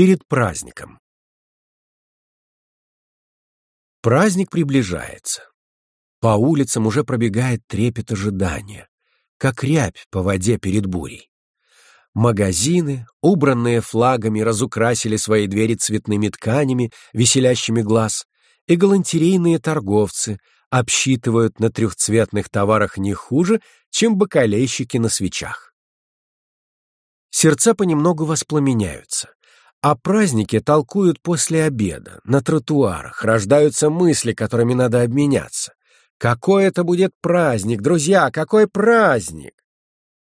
Перед праздником. Праздник приближается. По улицам уже пробегает трепет ожидания, как рябь по воде перед бурей. Магазины, убранные флагами, разукрасили свои двери цветными тканями, веселящими глаз, и галантерейные торговцы обсчитывают на трехцветных товарах не хуже, чем бакалейщики на свечах. Сердца понемногу воспламеняются. О празднике толкуют после обеда, на тротуарах, рождаются мысли, которыми надо обменяться. Какой это будет праздник, друзья, какой праздник!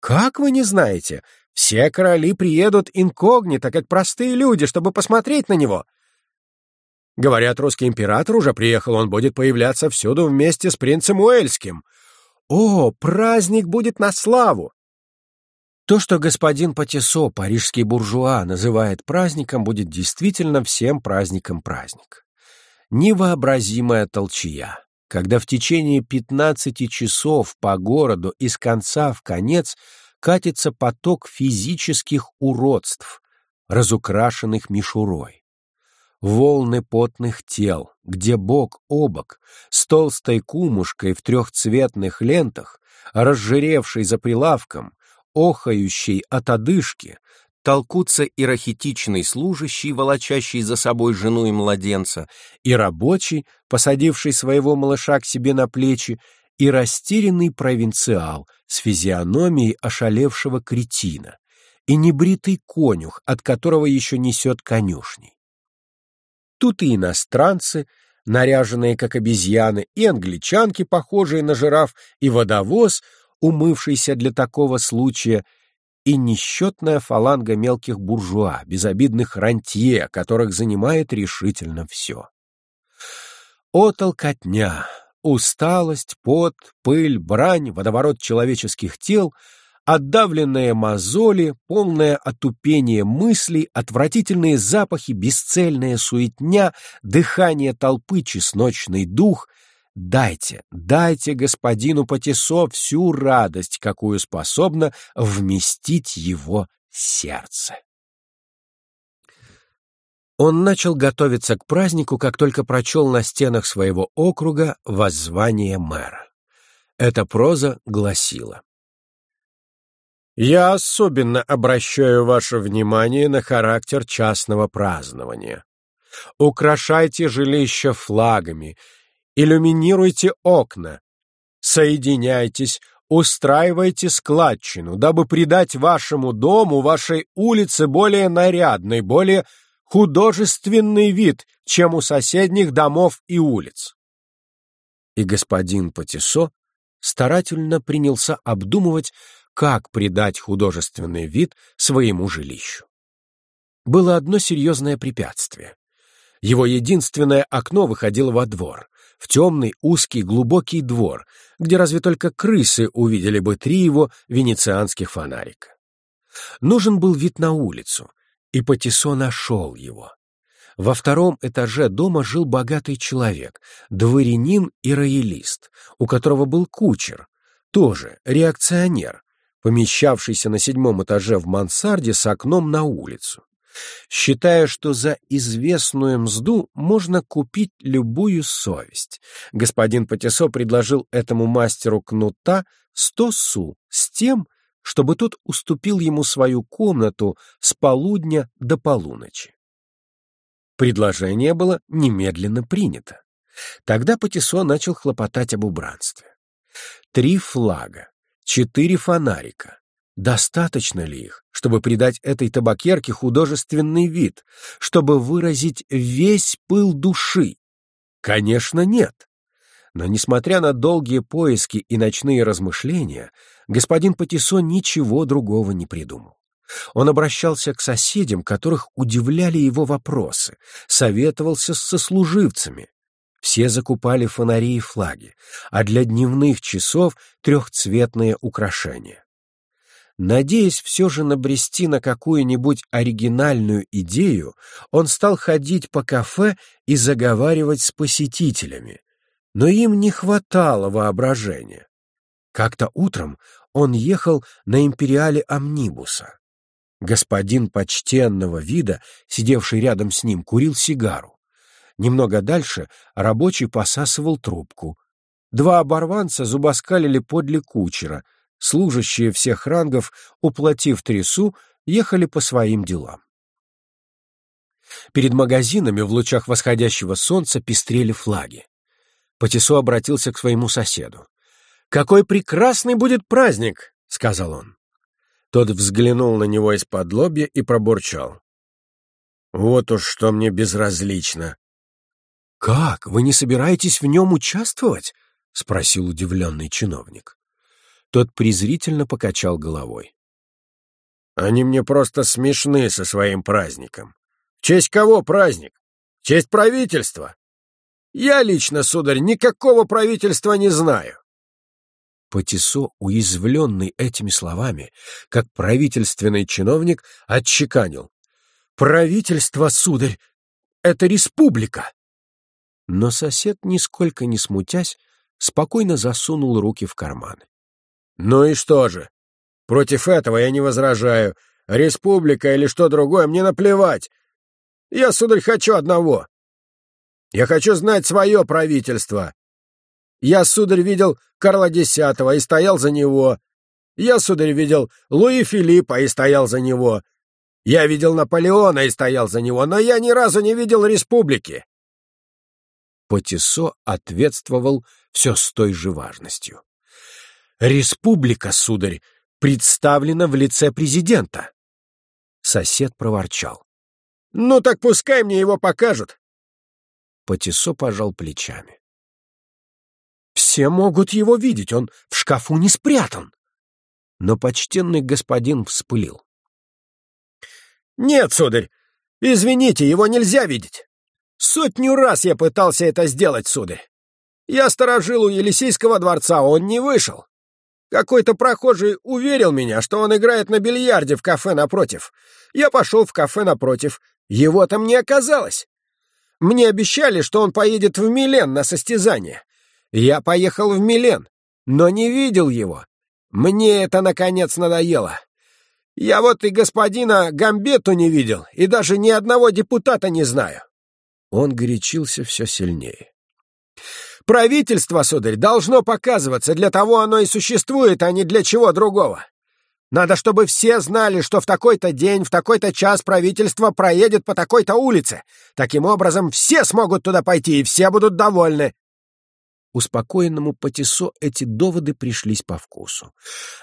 Как вы не знаете? Все короли приедут инкогнито, как простые люди, чтобы посмотреть на него. Говорят, русский император уже приехал, он будет появляться всюду вместе с принцем Уэльским. О, праздник будет на славу! То, что господин Патисо, парижский буржуа, называет праздником, будет действительно всем праздником праздник. Невообразимая толчья, когда в течение 15 часов по городу из конца в конец катится поток физических уродств, разукрашенных мишурой. Волны потных тел, где бок о бок, с толстой кумушкой в трехцветных лентах, разжиревшей за прилавком, охающий от одышки, толкутся и рахитичный служащий, волочащий за собой жену и младенца, и рабочий, посадивший своего малыша к себе на плечи, и растерянный провинциал с физиономией ошалевшего кретина, и небритый конюх, от которого еще несет конюшней. Тут и иностранцы, наряженные как обезьяны, и англичанки, похожие на жираф, и водовоз — умывшийся для такого случая, и несчетная фаланга мелких буржуа, безобидных рантье, которых занимает решительно все. О, толкотня! Усталость, пот, пыль, брань, водоворот человеческих тел, отдавленные мозоли, полное отупение мыслей, отвратительные запахи, бесцельная суетня, дыхание толпы, чесночный дух — Дайте, дайте господину Патисо всю радость, какую способно вместить его сердце. Он начал готовиться к празднику, как только прочел на стенах своего округа воззвание мэра. Эта проза гласила. «Я особенно обращаю ваше внимание на характер частного празднования. Украшайте жилища флагами, иллюминируйте окна, соединяйтесь, устраивайте складчину, дабы придать вашему дому, вашей улице более нарядный, более художественный вид, чем у соседних домов и улиц. И господин Патисо старательно принялся обдумывать, как придать художественный вид своему жилищу. Было одно серьезное препятствие. Его единственное окно выходило во двор, в темный, узкий, глубокий двор, где разве только крысы увидели бы три его венецианских фонарика. Нужен был вид на улицу, и Патисо нашел его. Во втором этаже дома жил богатый человек, дворянин и роялист, у которого был кучер, тоже реакционер, помещавшийся на седьмом этаже в мансарде с окном на улицу считая, что за известную мзду можно купить любую совесть. Господин Патисо предложил этому мастеру кнута сто су с тем, чтобы тот уступил ему свою комнату с полудня до полуночи. Предложение было немедленно принято. Тогда Патисо начал хлопотать об убранстве. Три флага, четыре фонарика, Достаточно ли их, чтобы придать этой табакерке художественный вид, чтобы выразить весь пыл души? Конечно, нет. Но, несмотря на долгие поиски и ночные размышления, господин Патисо ничего другого не придумал. Он обращался к соседям, которых удивляли его вопросы, советовался с сослуживцами. Все закупали фонари и флаги, а для дневных часов — трехцветные украшения. Надеясь все же набрести на какую-нибудь оригинальную идею, он стал ходить по кафе и заговаривать с посетителями. Но им не хватало воображения. Как-то утром он ехал на империале Амнибуса. Господин почтенного вида, сидевший рядом с ним, курил сигару. Немного дальше рабочий посасывал трубку. Два оборванца зубоскалили подле кучера. Служащие всех рангов, уплатив трясу, ехали по своим делам. Перед магазинами в лучах восходящего солнца пестрели флаги. Патисо обратился к своему соседу. «Какой прекрасный будет праздник!» — сказал он. Тот взглянул на него из-под лобья и пробурчал. «Вот уж что мне безразлично». «Как? Вы не собираетесь в нем участвовать?» — спросил удивленный чиновник. Тот презрительно покачал головой. «Они мне просто смешны со своим праздником. В честь кого праздник? В честь правительства? Я лично, сударь, никакого правительства не знаю. Патисо, уязвленный этими словами, как правительственный чиновник, отчеканил. «Правительство, сударь, это республика!» Но сосед, нисколько не смутясь, спокойно засунул руки в карманы. «Ну и что же? Против этого я не возражаю. Республика или что другое, мне наплевать. Я, сударь, хочу одного. Я хочу знать свое правительство. Я, сударь, видел Карла X и стоял за него. Я, сударь, видел Луи Филиппа и стоял за него. Я видел Наполеона и стоял за него, но я ни разу не видел республики. Потисо ответствовал все с той же важностью. «Республика, сударь, представлена в лице президента». Сосед проворчал. «Ну так пускай мне его покажут». Патисо пожал плечами. «Все могут его видеть, он в шкафу не спрятан». Но почтенный господин вспылил. «Нет, сударь, извините, его нельзя видеть. Сотню раз я пытался это сделать, сударь. Я сторожил у Елисейского дворца, он не вышел. Какой-то прохожий уверил меня, что он играет на бильярде в кафе напротив. Я пошел в кафе напротив, его там не оказалось. Мне обещали, что он поедет в Милен на состязание. Я поехал в Милен, но не видел его. Мне это, наконец, надоело. Я вот и господина Гамбету не видел, и даже ни одного депутата не знаю. Он горячился все сильнее. Правительство, сударь, должно показываться, для того оно и существует, а не для чего другого. Надо, чтобы все знали, что в такой-то день, в такой-то час правительство проедет по такой-то улице. Таким образом, все смогут туда пойти, и все будут довольны. Успокоенному Патисо эти доводы пришлись по вкусу.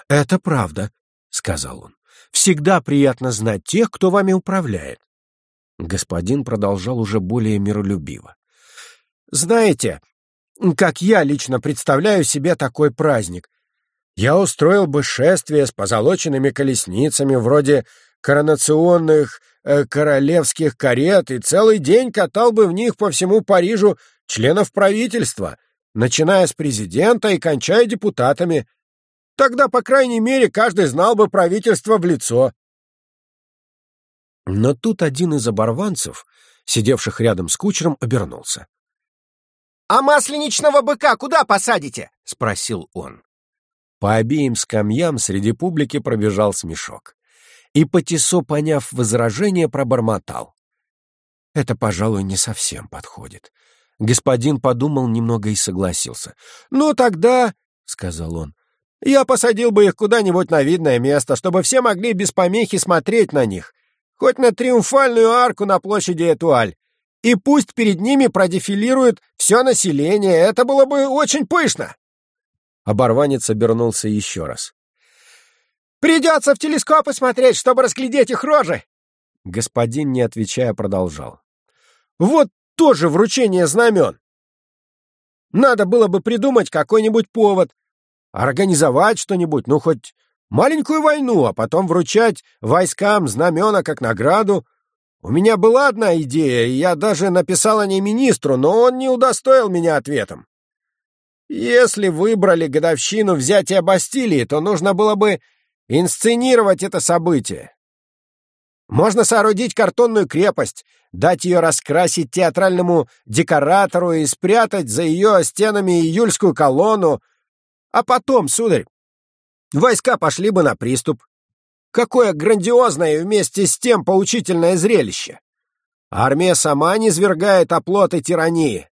«Это правда», — сказал он. «Всегда приятно знать тех, кто вами управляет». Господин продолжал уже более миролюбиво. «Знаете, как я лично представляю себе такой праздник, я устроил бы шествие с позолоченными колесницами, вроде коронационных э, королевских карет, и целый день катал бы в них по всему Парижу членов правительства, начиная с президента и кончая депутатами. Тогда, по крайней мере, каждый знал бы правительство в лицо. Но тут один из оборванцев, сидевших рядом с кучером, обернулся. «А масленичного быка куда посадите?» — спросил он. По обеим скамьям среди публики пробежал смешок. И Патисо, поняв возражение, пробормотал. «Это, пожалуй, не совсем подходит». Господин подумал немного и согласился. «Ну, тогда», — сказал он, — «я посадил бы их куда-нибудь на видное место, чтобы все могли без помехи смотреть на них, хоть на триумфальную арку на площади Этуаль. И пусть перед ними продефилирует все население, это было бы очень пышно». Оборванец обернулся еще раз. «Придется в телескопы смотреть, чтобы разглядеть их рожи!» Господин, не отвечая, продолжал. «Вот тоже вручение знамен. Надо было бы придумать какой-нибудь повод, организовать что-нибудь, ну, хоть маленькую войну, а потом вручать войскам знамена как награду. У меня была одна идея, и я даже написал о ней министру, но он не удостоил меня ответом. Если выбрали годовщину взятия Бастилии, то нужно было бы инсценировать это событие. Можно соорудить картонную крепость, дать ее раскрасить театральному декоратору и спрятать за ее стенами июльскую колонну. А потом, сударь, войска пошли бы на приступ. Какое грандиозное и вместе с тем поучительное зрелище! Армия сама низвергает оплоты тирании.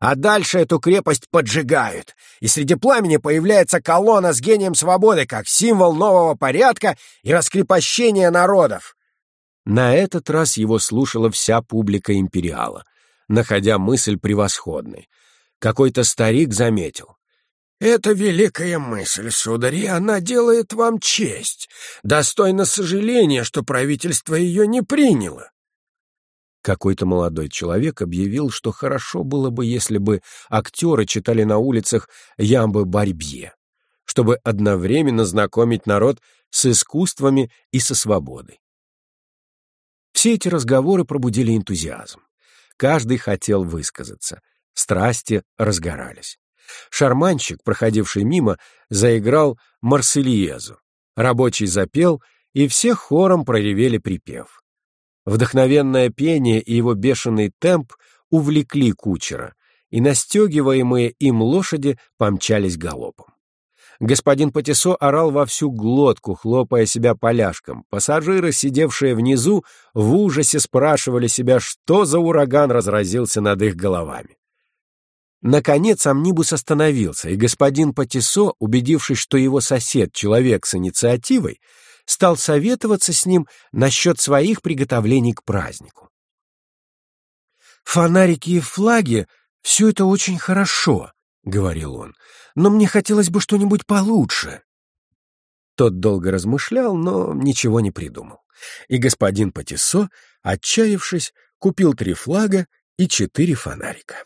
А дальше эту крепость поджигают, и среди пламени появляется колонна с гением свободы как символ нового порядка и раскрепощения народов. На этот раз его слушала вся публика империала, находя мысль превосходной. Какой-то старик заметил. «Это великая мысль, сударь, и она делает вам честь. Достойно сожаления, что правительство ее не приняло. Какой-то молодой человек объявил, что хорошо было бы, если бы актеры читали на улицах ямбы Барбье, чтобы одновременно знакомить народ с искусствами и со свободой. Все эти разговоры пробудили энтузиазм. Каждый хотел высказаться. Страсти разгорались. Шарманщик, проходивший мимо, заиграл «Марсельезу». Рабочий запел, и все хором проревели припев. Вдохновенное пение и его бешеный темп увлекли кучера, и настегиваемые им лошади помчались галопом. Господин Патисо орал во всю глотку, хлопая себя поляшком. Пассажиры, сидевшие внизу, в ужасе спрашивали себя, что за ураган разразился над их головами. Наконец амнибус остановился, и господин Патисо, убедившись, что его сосед — человек с инициативой, стал советоваться с ним насчет своих приготовлений к празднику. «Фонарики и флаги — все это очень хорошо», — говорил он, — «но мне хотелось бы что-нибудь получше». Тот долго размышлял, но ничего не придумал. И господин Патиссо, отчаявшись, купил три флага и четыре фонарика.